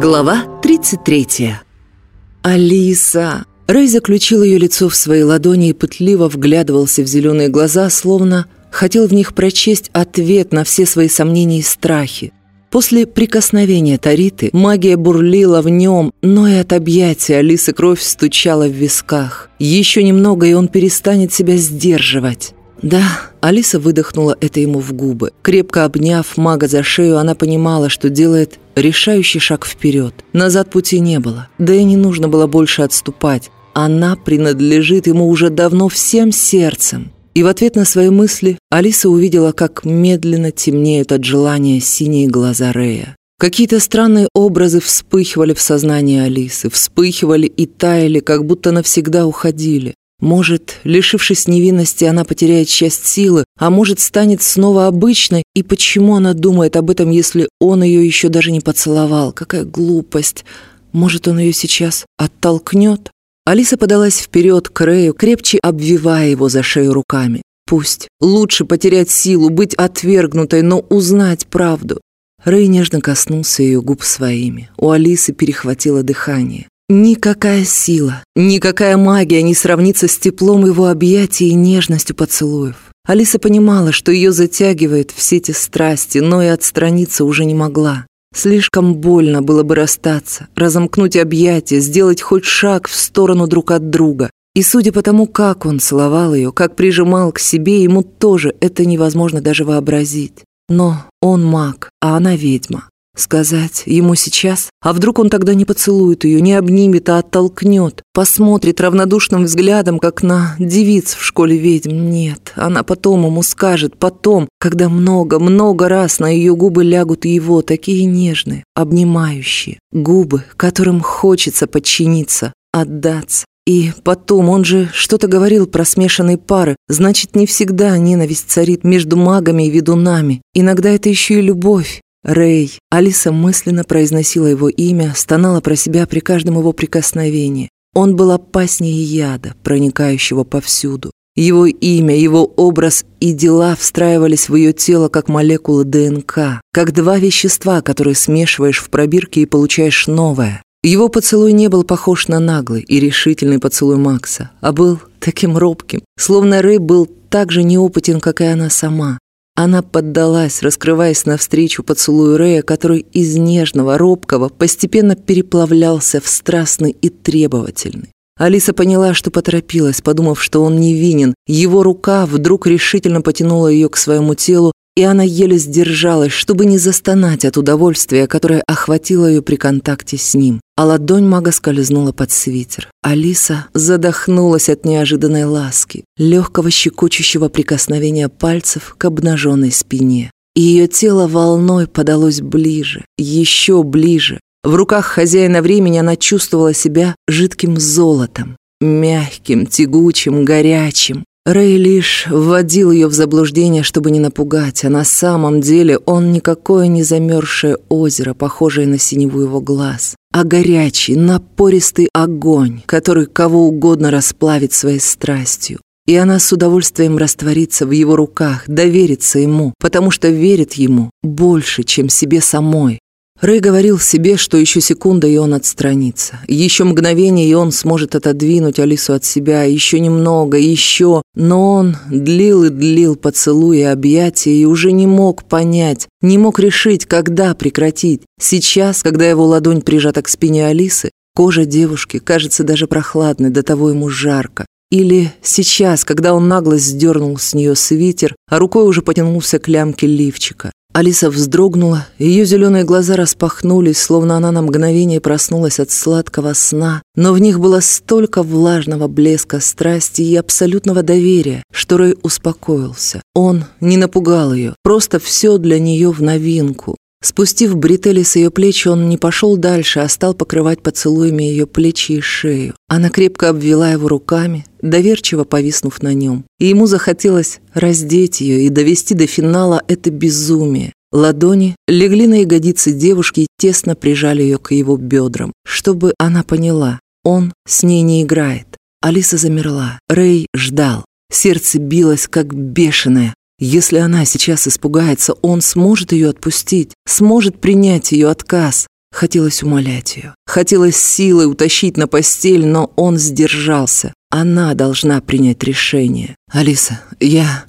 Глава 33 «Алиса!» Рэй заключил ее лицо в свои ладони и пытливо вглядывался в зеленые глаза, словно хотел в них прочесть ответ на все свои сомнения и страхи. После прикосновения Тариты магия бурлила в нем, но и от объятия Алисы кровь стучала в висках. Еще немного, и он перестанет себя сдерживать. Да, Алиса выдохнула это ему в губы. Крепко обняв мага за шею, она понимала, что делает решающий шаг вперед. Назад пути не было, да и не нужно было больше отступать. Она принадлежит ему уже давно всем сердцем. И в ответ на свои мысли Алиса увидела, как медленно темнеют от желания синие глаза Рея. Какие-то странные образы вспыхивали в сознании Алисы, вспыхивали и таяли, как будто навсегда уходили. Может, лишившись невинности, она потеряет часть силы, а может, станет снова обычной. И почему она думает об этом, если он ее еще даже не поцеловал? Какая глупость! Может, он ее сейчас оттолкнет? Алиса подалась вперед к Рэю, крепче обвивая его за шею руками. Пусть. Лучше потерять силу, быть отвергнутой, но узнать правду. Рэй нежно коснулся ее губ своими. У Алисы перехватило дыхание. Никакая сила, никакая магия не сравнится с теплом его объятий и нежностью поцелуев. Алиса понимала, что ее затягивает все эти страсти, но и отстраниться уже не могла. Слишком больно было бы расстаться, разомкнуть объятия, сделать хоть шаг в сторону друг от друга. И судя по тому, как он целовал ее, как прижимал к себе, ему тоже это невозможно даже вообразить. Но он маг, а она ведьма. Сказать ему сейчас? А вдруг он тогда не поцелует ее, не обнимет, а оттолкнет? Посмотрит равнодушным взглядом, как на девиц в школе ведьм? Нет, она потом ему скажет, потом, когда много-много раз на ее губы лягут его, такие нежные, обнимающие. Губы, которым хочется подчиниться, отдаться. И потом, он же что-то говорил про смешанные пары. Значит, не всегда ненависть царит между магами и ведунами. Иногда это еще и любовь. Рэй. Алиса мысленно произносила его имя, стонала про себя при каждом его прикосновении. Он был опаснее яда, проникающего повсюду. Его имя, его образ и дела встраивались в ее тело как молекулы ДНК, как два вещества, которые смешиваешь в пробирке и получаешь новое. Его поцелуй не был похож на наглый и решительный поцелуй Макса, а был таким робким, словно Рэй был так же неопытен, как и она сама. Она поддалась, раскрываясь навстречу поцелую Рея, который из нежного, робкого постепенно переплавлялся в страстный и требовательный. Алиса поняла, что поторопилась, подумав, что он невинен. Его рука вдруг решительно потянула ее к своему телу, и она еле сдержалась, чтобы не застонать от удовольствия, которое охватило ее при контакте с ним. А ладонь мага скользнула под свитер. Алиса задохнулась от неожиданной ласки, легкого щекочущего прикосновения пальцев к обнаженной спине. Ее тело волной подалось ближе, еще ближе. В руках хозяина времени она чувствовала себя жидким золотом, мягким, тягучим, горячим. Рэй лишь вводил ее в заблуждение, чтобы не напугать, а на самом деле он никакое не замерзшее озеро, похожее на синеву его глаз, а горячий, напористый огонь, который кого угодно расплавит своей страстью. И она с удовольствием растворится в его руках, доверится ему, потому что верит ему больше, чем себе самой, Рэй говорил себе, что еще секунда, и он отстранится. Еще мгновение, и он сможет отодвинуть Алису от себя. Еще немного, еще. Но он длил и длил поцелуи и объятия, и уже не мог понять, не мог решить, когда прекратить. Сейчас, когда его ладонь прижата к спине Алисы, кожа девушки кажется даже прохладной, до того ему жарко. Или сейчас, когда он нагло сдернул с нее свитер, а рукой уже потянулся к лямке лифчика. Алиса вздрогнула, ее зеленые глаза распахнулись, словно она на мгновение проснулась от сладкого сна, но в них было столько влажного блеска страсти и абсолютного доверия, что Рэй успокоился. Он не напугал ее, просто все для нее в новинку. Спустив бретели с ее плеч, он не пошел дальше, а стал покрывать поцелуями ее плечи и шею. Она крепко обвела его руками, доверчиво повиснув на нем. И ему захотелось раздеть ее и довести до финала это безумие. Ладони легли на ягодицы девушки и тесно прижали ее к его бедрам, чтобы она поняла, он с ней не играет. Алиса замерла. Рэй ждал. Сердце билось, как бешеное. Если она сейчас испугается, он сможет ее отпустить, сможет принять ее отказ. Хотелось умолять ее. Хотелось силой утащить на постель, но он сдержался. Она должна принять решение. «Алиса, я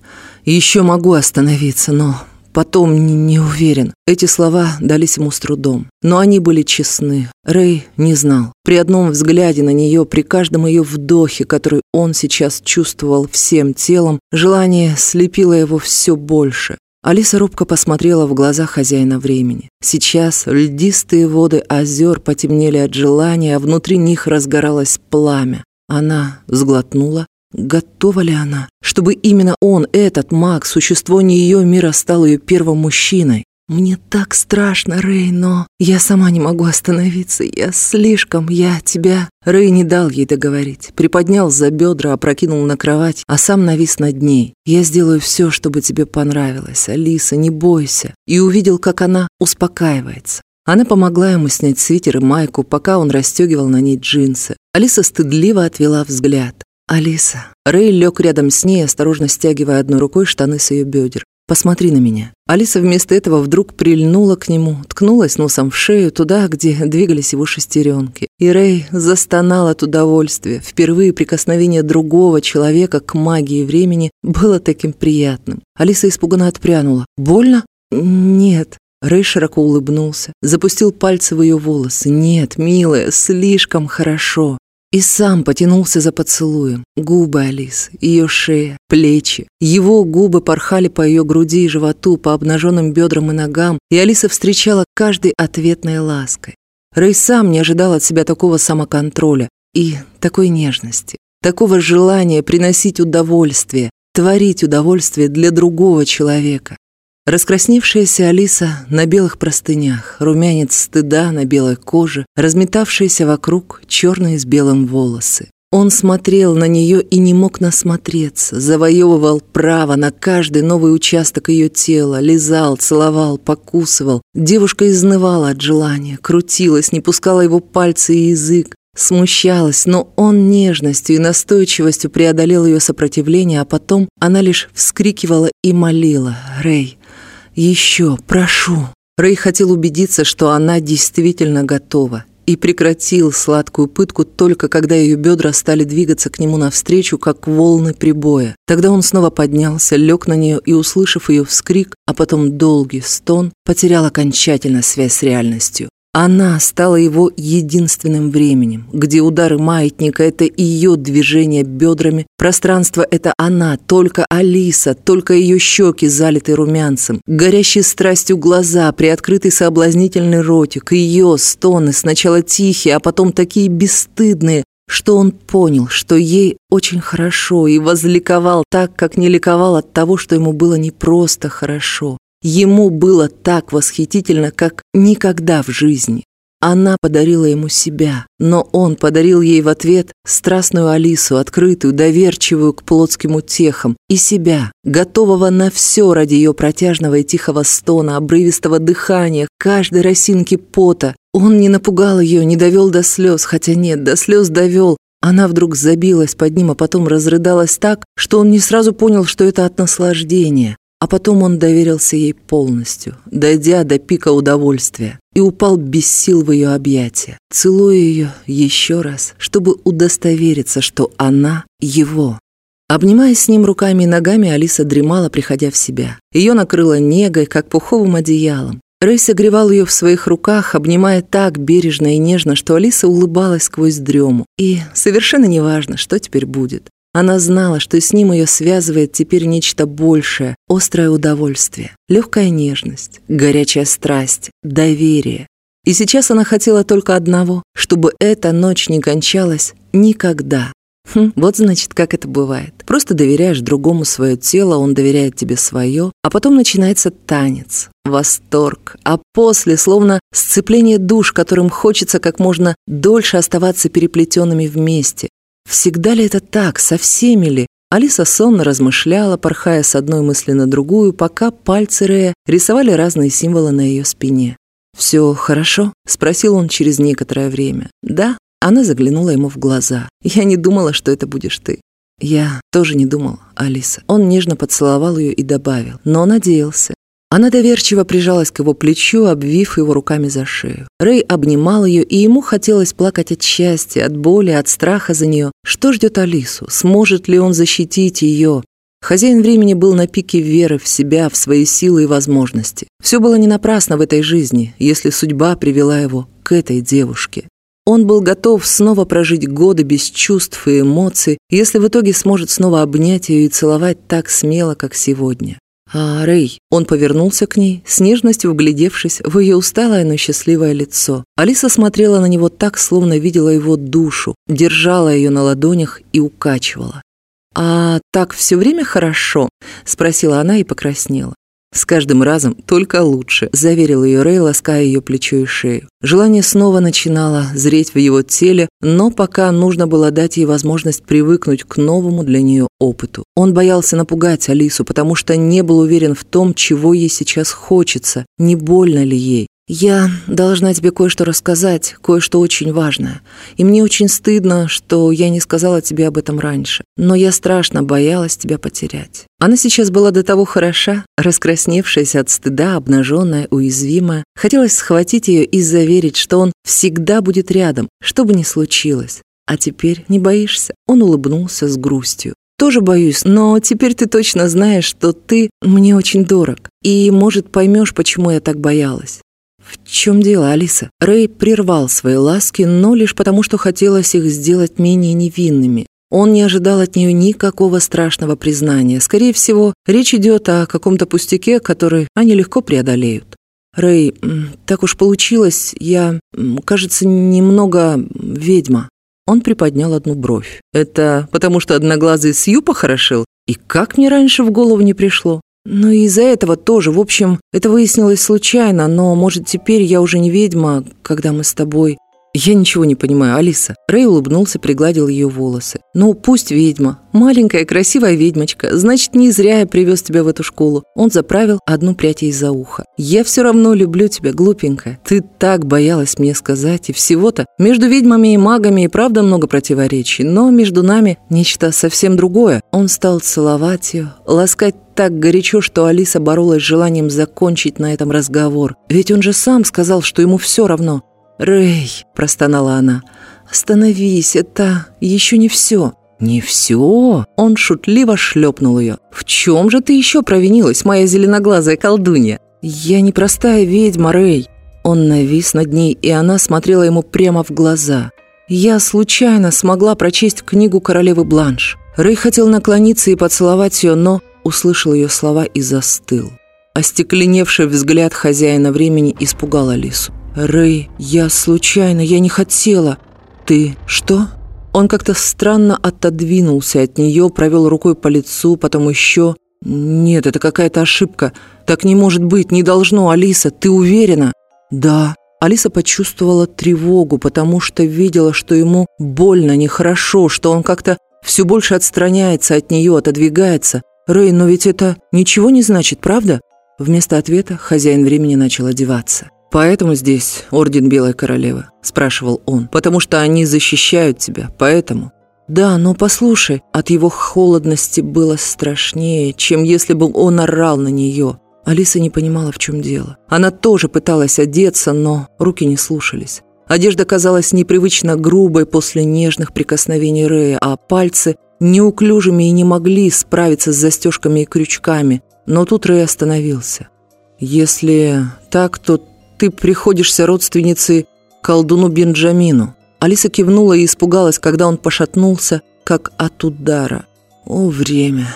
еще могу остановиться, но потом не, не уверен». Эти слова дались ему с трудом. Но они были честны. Рэй не знал. При одном взгляде на нее, при каждом ее вдохе, который он сейчас чувствовал всем телом, желание слепило его все больше. Алиса робко посмотрела в глаза хозяина времени. Сейчас льдистые воды озер потемнели от желания, а внутри них разгоралось пламя. Она сглотнула. Готова ли она, чтобы именно он, этот маг, существо не ее мира, стал ее первым мужчиной? Мне так страшно, Рэй, но я сама не могу остановиться. Я слишком, я тебя... Рэй не дал ей договорить. Приподнял за бедра, опрокинул на кровать, а сам навис над ней. Я сделаю все, чтобы тебе понравилось. Алиса, не бойся. И увидел, как она успокаивается. Она помогла ему снять свитер и майку, пока он расстегивал на ней джинсы. Алиса стыдливо отвела взгляд. «Алиса». Рэй лег рядом с ней, осторожно стягивая одной рукой штаны с ее бедер. «Посмотри на меня». Алиса вместо этого вдруг прильнула к нему, ткнулась носом в шею, туда, где двигались его шестеренки. И Рэй застонал от удовольствия. Впервые прикосновение другого человека к магии времени было таким приятным. Алиса испуганно отпрянула. «Больно?» «Нет». Рэй широко улыбнулся, запустил пальцы в ее волосы. «Нет, милая, слишком хорошо». И сам потянулся за поцелуем. Губы Алисы, ее шея, плечи. Его губы порхали по ее груди и животу, по обнаженным бедрам и ногам, и Алиса встречала каждой ответной лаской. Рэй сам не ожидал от себя такого самоконтроля и такой нежности, такого желания приносить удовольствие, творить удовольствие для другого человека. Раскрасневшаяся Алиса на белых простынях, румянец стыда на белой коже, разметавшиеся вокруг черные с белым волосы. Он смотрел на нее и не мог насмотреться, завоевывал право на каждый новый участок ее тела, лизал, целовал, покусывал. Девушка изнывала от желания, крутилась, не пускала его пальцы и язык, смущалась, но он нежностью и настойчивостью преодолел ее сопротивление, а потом она лишь вскрикивала и молила «Рэй, еще, прошу». Рэй хотел убедиться, что она действительно готова, и прекратил сладкую пытку только когда ее бедра стали двигаться к нему навстречу, как волны прибоя. Тогда он снова поднялся, лег на нее и, услышав ее вскрик, а потом долгий стон, потерял окончательно связь с реальностью. Она стала его единственным временем, где удары маятника — это ее движение бедрами, пространство — это она, только Алиса, только ее щеки, залиты румянцем, горящие страстью глаза, приоткрытый соблазнительный ротик, ее стоны, сначала тихие, а потом такие бесстыдные, что он понял, что ей очень хорошо и возликовал так, как не ликовал от того, что ему было не просто хорошо, Ему было так восхитительно, как никогда в жизни. Она подарила ему себя, но он подарил ей в ответ страстную Алису, открытую, доверчивую к плотским утехам, и себя, готового на все ради ее протяжного и тихого стона, обрывистого дыхания, каждой росинки пота. Он не напугал ее, не довел до слез, хотя нет, до слез довел. Она вдруг забилась под ним, а потом разрыдалась так, что он не сразу понял, что это от наслаждения. А потом он доверился ей полностью, дойдя до пика удовольствия, и упал без сил в ее объятия, целуя ее еще раз, чтобы удостовериться, что она его. Обнимаясь с ним руками и ногами, Алиса дремала, приходя в себя. Ее накрыло негой, как пуховым одеялом. Рэй согревал ее в своих руках, обнимая так бережно и нежно, что Алиса улыбалась сквозь дрему. И совершенно неважно, что теперь будет. Она знала, что с ним ее связывает теперь нечто большее, острое удовольствие, легкая нежность, горячая страсть, доверие. И сейчас она хотела только одного, чтобы эта ночь не кончалась никогда. Хм, вот значит, как это бывает. Просто доверяешь другому свое тело, он доверяет тебе свое, а потом начинается танец, восторг, а после словно сцепление душ, которым хочется как можно дольше оставаться переплетенными вместе, Всегда ли это так, со всеми ли? Алиса сонно размышляла, порхая с одной мысли на другую, пока пальцы Рея рисовали разные символы на ее спине. «Все хорошо?» — спросил он через некоторое время. «Да». Она заглянула ему в глаза. «Я не думала, что это будешь ты». «Я тоже не думал, Алиса». Он нежно поцеловал ее и добавил. «Но надеялся». Она доверчиво прижалась к его плечу, обвив его руками за шею. Рэй обнимал ее, и ему хотелось плакать от счастья, от боли, от страха за нее. Что ждет Алису? Сможет ли он защитить ее? Хозяин времени был на пике веры в себя, в свои силы и возможности. Все было не напрасно в этой жизни, если судьба привела его к этой девушке. Он был готов снова прожить годы без чувств и эмоций, если в итоге сможет снова обнять ее и целовать так смело, как сегодня. «А, Рэй!» Он повернулся к ней, с нежностью вглядевшись в ее усталое, но счастливое лицо. Алиса смотрела на него так, словно видела его душу, держала ее на ладонях и укачивала. «А так все время хорошо?» – спросила она и покраснела. «С каждым разом только лучше», – заверил ее Рэй, лаская ее плечо и шею. Желание снова начинало зреть в его теле, но пока нужно было дать ей возможность привыкнуть к новому для нее опыту. Он боялся напугать Алису, потому что не был уверен в том, чего ей сейчас хочется, не больно ли ей. «Я должна тебе кое-что рассказать, кое-что очень важное. И мне очень стыдно, что я не сказала тебе об этом раньше. Но я страшно боялась тебя потерять». Она сейчас была до того хороша, раскрасневшаяся от стыда, обнаженная, уязвимая. Хотелось схватить ее и заверить, что он всегда будет рядом, что бы ни случилось. А теперь не боишься? Он улыбнулся с грустью. Тоже боюсь, но теперь ты точно знаешь, что ты мне очень дорог. И, может, поймешь, почему я так боялась. «В чем дело, Алиса?» Рэй прервал свои ласки, но лишь потому, что хотелось их сделать менее невинными. Он не ожидал от нее никакого страшного признания. Скорее всего, речь идет о каком-то пустяке, который они легко преодолеют. «Рэй, так уж получилось, я, кажется, немного ведьма». Он приподнял одну бровь. «Это потому что одноглазый Сью похорошил? И как мне раньше в голову не пришло?» Ну и из-за этого тоже. В общем, это выяснилось случайно, но, может, теперь я уже не ведьма, когда мы с тобой... «Я ничего не понимаю, Алиса». Рэй улыбнулся, пригладил ее волосы. «Ну, пусть ведьма. Маленькая, красивая ведьмочка. Значит, не зря я привез тебя в эту школу». Он заправил одну прядь ей за ухо. «Я все равно люблю тебя, глупенькая. Ты так боялась мне сказать, и всего-то. Между ведьмами и магами и правда много противоречий, но между нами нечто совсем другое». Он стал целовать ее, ласкать так горячо, что Алиса боролась с желанием закончить на этом разговор. Ведь он же сам сказал, что ему все равно. «Рэй», – простонала она, – «остановись, это еще не все». «Не все?» Он шутливо шлепнул ее. «В чем же ты еще провинилась, моя зеленоглазая колдунья?» «Я не простая ведьма, Рэй». Он навис над ней, и она смотрела ему прямо в глаза. «Я случайно смогла прочесть книгу королевы Бланш». Рэй хотел наклониться и поцеловать ее, но услышал ее слова и застыл. Остекленевший взгляд хозяина времени испугал Алису. «Рэй, я случайно, я не хотела». «Ты что?» Он как-то странно отодвинулся от нее, провел рукой по лицу, потом еще. «Нет, это какая-то ошибка. Так не может быть, не должно, Алиса, ты уверена?» «Да». Алиса почувствовала тревогу, потому что видела, что ему больно, нехорошо, что он как-то все больше отстраняется от нее, отодвигается. «Рэй, но ведь это ничего не значит, правда?» Вместо ответа хозяин времени начал одеваться. «Поэтому здесь Орден Белой Королевы?» – спрашивал он. «Потому что они защищают тебя, поэтому?» «Да, но послушай, от его холодности было страшнее, чем если бы он орал на нее». Алиса не понимала, в чем дело. Она тоже пыталась одеться, но руки не слушались. Одежда казалась непривычно грубой после нежных прикосновений Рэя, а пальцы неуклюжими и не могли справиться с застежками и крючками. Но тут Рэй остановился. «Если так, то ты приходишься родственницей колдуну Бенджамину». Алиса кивнула и испугалась, когда он пошатнулся, как от удара. «О, время!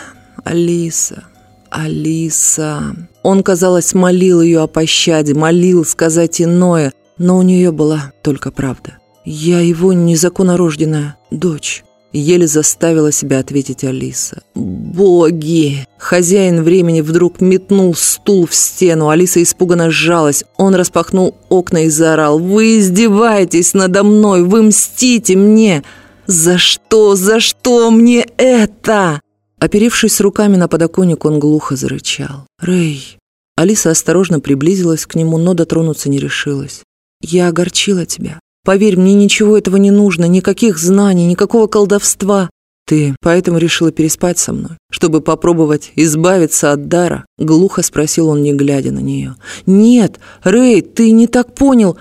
Алиса! Алиса!» Он, казалось, молил ее о пощаде, молил сказать иное, но у нее была только правда. «Я его незаконнорожденная дочь». Еле заставила себя ответить Алиса. «Боги!» Хозяин времени вдруг метнул стул в стену. Алиса испуганно сжалась. Он распахнул окна и заорал. «Вы издеваетесь надо мной! Вы мстите мне! За что? За что мне это?» Оперевшись руками на подоконник, он глухо зарычал. «Рэй!» Алиса осторожно приблизилась к нему, но дотронуться не решилась. «Я огорчила тебя. Поверь, мне ничего этого не нужно, никаких знаний, никакого колдовства. «Ты поэтому решила переспать со мной, чтобы попробовать избавиться от дара?» Глухо спросил он, не глядя на нее. «Нет, Рэй, ты не так понял!»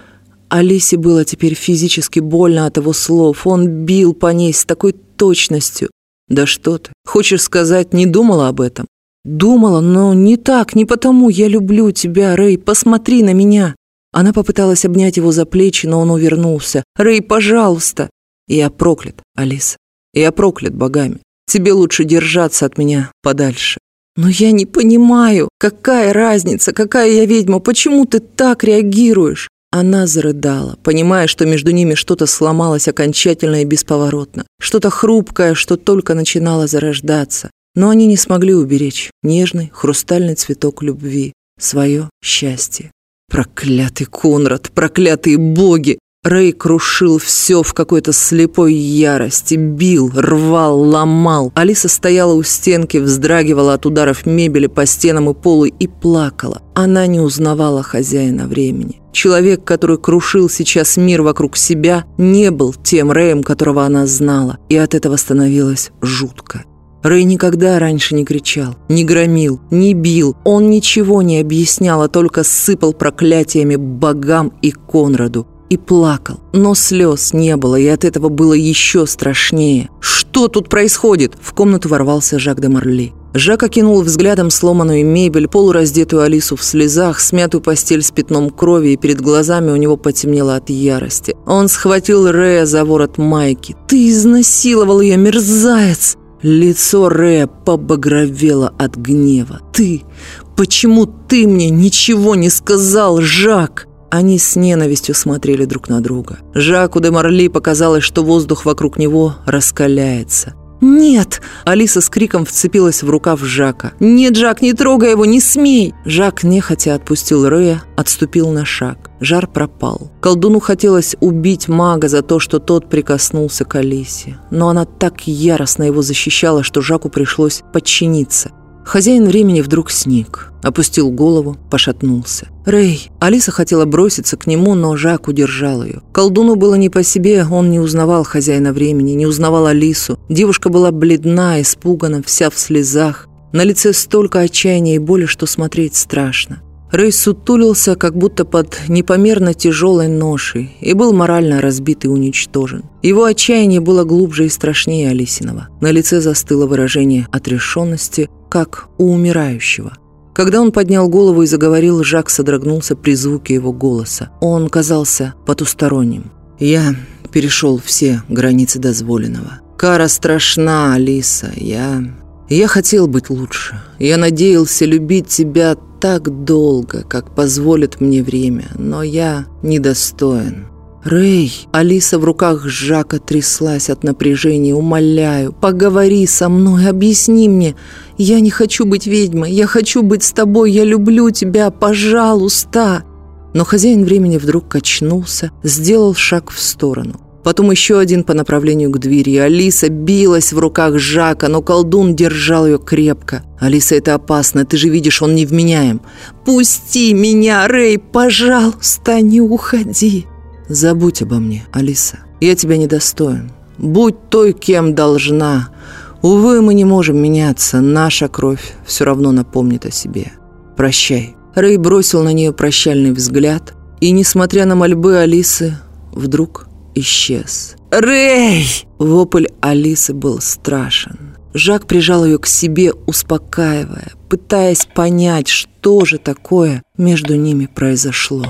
Алисе было теперь физически больно от его слов. Он бил по ней с такой точностью. «Да что ты, хочешь сказать, не думала об этом?» «Думала, но не так, не потому. Я люблю тебя, Рэй, посмотри на меня!» Она попыталась обнять его за плечи, но он увернулся. «Рэй, пожалуйста!» «Я проклят, Алиса. Я проклят богами. Тебе лучше держаться от меня подальше. Но я не понимаю, какая разница, какая я ведьма, почему ты так реагируешь? Она зарыдала, понимая, что между ними что-то сломалось окончательно и бесповоротно. Что-то хрупкое, что только начинало зарождаться. Но они не смогли уберечь нежный хрустальный цветок любви, свое счастье. Проклятый Конрад, проклятые боги! Рэй крушил все в какой-то слепой ярости, бил, рвал, ломал. Алиса стояла у стенки, вздрагивала от ударов мебели по стенам и полу и плакала. Она не узнавала хозяина времени. Человек, который крушил сейчас мир вокруг себя, не был тем Рэем, которого она знала, и от этого становилось жутко. Рэй никогда раньше не кричал, не громил, не бил. Он ничего не объяснял, а только сыпал проклятиями богам и Конраду и плакал. Но слез не было, и от этого было еще страшнее. «Что тут происходит?» В комнату ворвался Жак де Марли. Жак окинул взглядом сломанную мебель, полураздетую Алису в слезах, смятую постель с пятном крови, и перед глазами у него потемнело от ярости. Он схватил Рея за ворот майки. «Ты изнасиловал ее, мерзавец!» Лицо Рея побагровело от гнева. «Ты! Почему ты мне ничего не сказал, Жак?» Они с ненавистью смотрели друг на друга. Жаку де Марли показалось, что воздух вокруг него раскаляется. «Нет!» Алиса с криком вцепилась в рукав Жака. «Нет, Жак, не трогай его, не смей!» Жак нехотя отпустил Рэя, отступил на шаг. Жар пропал. Колдуну хотелось убить мага за то, что тот прикоснулся к Алисе. Но она так яростно его защищала, что Жаку пришлось подчиниться – Хозяин времени вдруг сник, опустил голову, пошатнулся. «Рэй!» Алиса хотела броситься к нему, но Жак удержал ее. Колдуну было не по себе, он не узнавал хозяина времени, не узнавал Алису. Девушка была бледна, испугана, вся в слезах. На лице столько отчаяния и боли, что смотреть страшно. Рэй сутулился, как будто под непомерно тяжелой ношей, и был морально разбит и уничтожен. Его отчаяние было глубже и страшнее Алисиного. На лице застыло выражение отрешенности, как у умирающего. Когда он поднял голову и заговорил, Жак содрогнулся при звуке его голоса. Он казался потусторонним. «Я перешел все границы дозволенного. Кара страшна, Алиса. Я... Я хотел быть лучше. Я надеялся любить тебя так долго, как позволит мне время, но я недостоин. «Рэй!» Алиса в руках Жака тряслась от напряжения. «Умоляю, поговори со мной, объясни мне. Я не хочу быть ведьмой, я хочу быть с тобой, я люблю тебя, пожалуйста!» Но хозяин времени вдруг качнулся, сделал шаг в сторону. Потом еще один по направлению к двери. Алиса билась в руках Жака, но колдун держал ее крепко. «Алиса, это опасно, ты же видишь, он невменяем. Пусти меня, Рэй, пожалуйста, не уходи!» Забудь обо мне, Алиса. Я тебя недостоин. Будь той, кем должна. Увы, мы не можем меняться. Наша кровь все равно напомнит о себе. Прощай. Рэй бросил на нее прощальный взгляд и, несмотря на мольбы Алисы, вдруг исчез. «Рэй!» Вопль Алисы был страшен. Жак прижал ее к себе, успокаивая, пытаясь понять, что же такое между ними произошло.